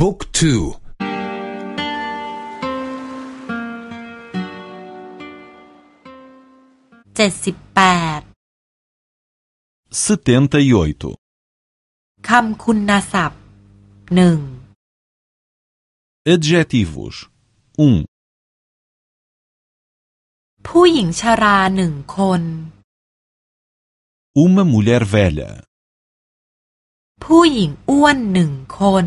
บุ๊กทู เจ็ดสิบแปด 78. คำคุณศัพท์หนึ่ง Adjetivos. 1. ผู้หญิงชราหนึ่งคน Uma mulher velha. ผู้หญิงอ้วนหนึ่งคน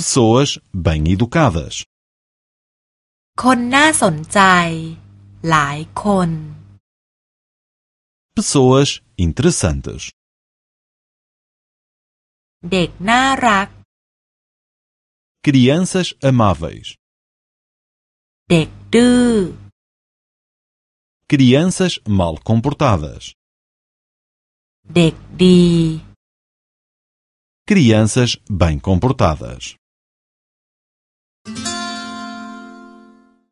Pessoas bem educadas. คนน่าสนใจ หลายคน Pessoas interessantes. เด็กน่ารัก Crianças amáveis. เด็กดื้อ Crianças mal comportadas. เด็กดี Crianças bem comportadas.